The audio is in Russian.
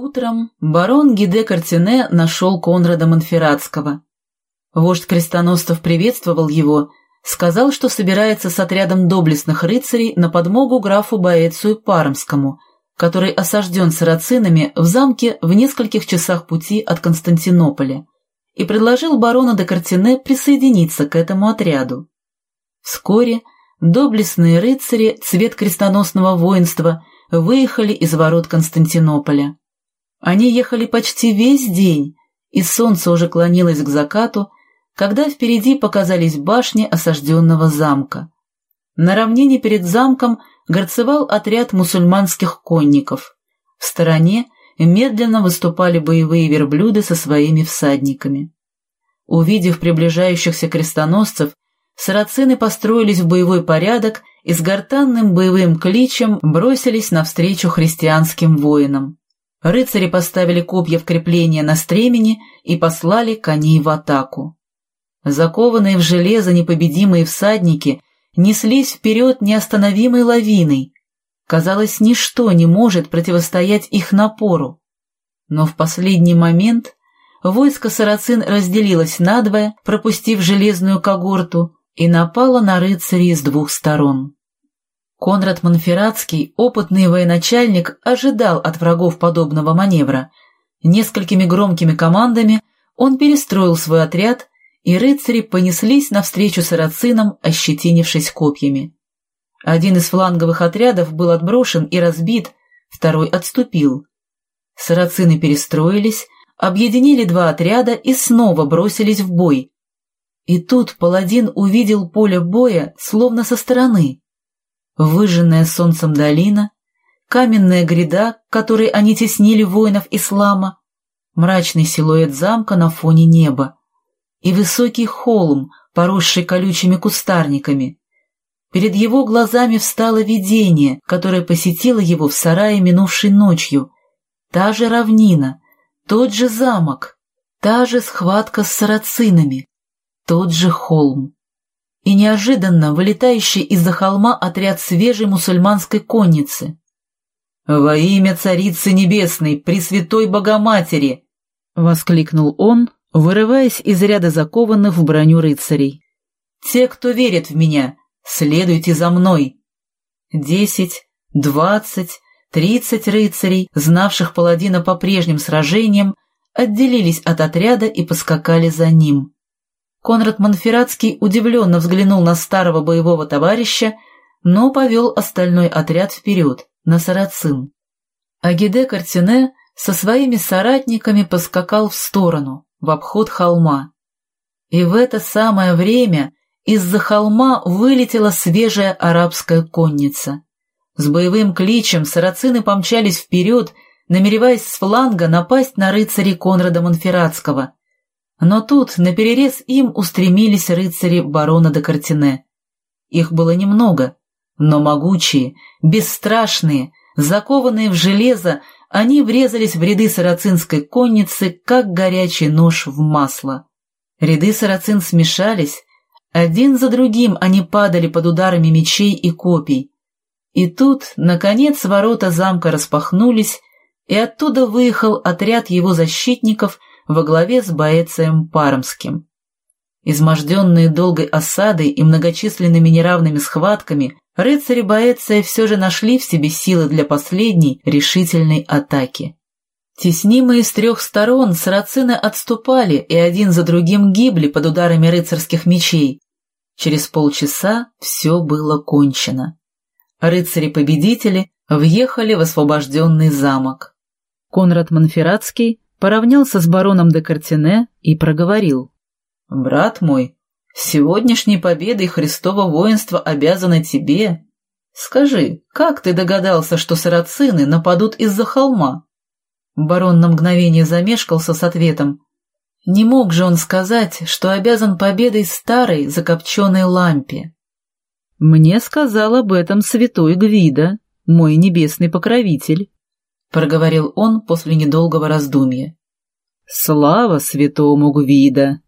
Утром барон Гиде Картине нашел Конрада Монферратского. Вождь крестоносцев приветствовал его, сказал, что собирается с отрядом доблестных рыцарей на подмогу графу Боэцию Пармскому, который осажден сарацинами в замке в нескольких часах пути от Константинополя, и предложил барону де Картине присоединиться к этому отряду. Вскоре доблестные рыцари, цвет крестоносного воинства, выехали из ворот Константинополя. Они ехали почти весь день, и солнце уже клонилось к закату, когда впереди показались башни осажденного замка. На равнине перед замком горцевал отряд мусульманских конников. В стороне медленно выступали боевые верблюды со своими всадниками. Увидев приближающихся крестоносцев, сарацины построились в боевой порядок и с гортанным боевым кличем бросились навстречу христианским воинам. Рыцари поставили копья в крепление на стремени и послали коней в атаку. Закованные в железо непобедимые всадники неслись вперед неостановимой лавиной. Казалось, ничто не может противостоять их напору. Но в последний момент войско сарацин разделилось надвое, пропустив железную когорту, и напало на рыцарей с двух сторон. Конрад Монферратский, опытный военачальник, ожидал от врагов подобного маневра. Несколькими громкими командами он перестроил свой отряд, и рыцари понеслись навстречу сарацинам, ощетинившись копьями. Один из фланговых отрядов был отброшен и разбит, второй отступил. Сарацины перестроились, объединили два отряда и снова бросились в бой. И тут паладин увидел поле боя словно со стороны выжженная солнцем долина, каменная гряда, которой они теснили воинов ислама, мрачный силуэт замка на фоне неба и высокий холм, поросший колючими кустарниками. Перед его глазами встало видение, которое посетило его в сарае минувшей ночью. Та же равнина, тот же замок, та же схватка с сарацинами, тот же холм и неожиданно вылетающий из-за холма отряд свежей мусульманской конницы. «Во имя Царицы Небесной, Пресвятой Богоматери!» — воскликнул он, вырываясь из ряда закованных в броню рыцарей. «Те, кто верит в меня, следуйте за мной!» Десять, двадцать, тридцать рыцарей, знавших паладина по прежним сражениям, отделились от отряда и поскакали за ним. Конрад Монферратский удивленно взглянул на старого боевого товарища, но повел остальной отряд вперед, на Сарацин. Агиде Картине со своими соратниками поскакал в сторону, в обход холма. И в это самое время из-за холма вылетела свежая арабская конница. С боевым кличем сарацины помчались вперед, намереваясь с фланга напасть на рыцарей Конрада Монферратского — но тут наперерез им устремились рыцари барона де Картине. Их было немного, но могучие, бесстрашные, закованные в железо, они врезались в ряды сарацинской конницы, как горячий нож в масло. Ряды сарацин смешались, один за другим они падали под ударами мечей и копий. И тут, наконец, ворота замка распахнулись, и оттуда выехал отряд его защитников во главе с Боэцием Пармским. Изможденные долгой осадой и многочисленными неравными схватками, рыцари Боэция все же нашли в себе силы для последней решительной атаки. Теснимые с трех сторон, сарацины отступали и один за другим гибли под ударами рыцарских мечей. Через полчаса все было кончено. Рыцари-победители въехали в освобожденный замок. Конрад Монферратский поравнялся с бароном де Картине и проговорил. «Брат мой, сегодняшней победой Христово воинство обязано тебе. Скажи, как ты догадался, что сарацины нападут из-за холма?» Барон на мгновение замешкался с ответом. Не мог же он сказать, что обязан победой старой закопченной лампе. «Мне сказал об этом святой Гвида, мой небесный покровитель». — проговорил он после недолгого раздумья. «Слава святому Гвида!»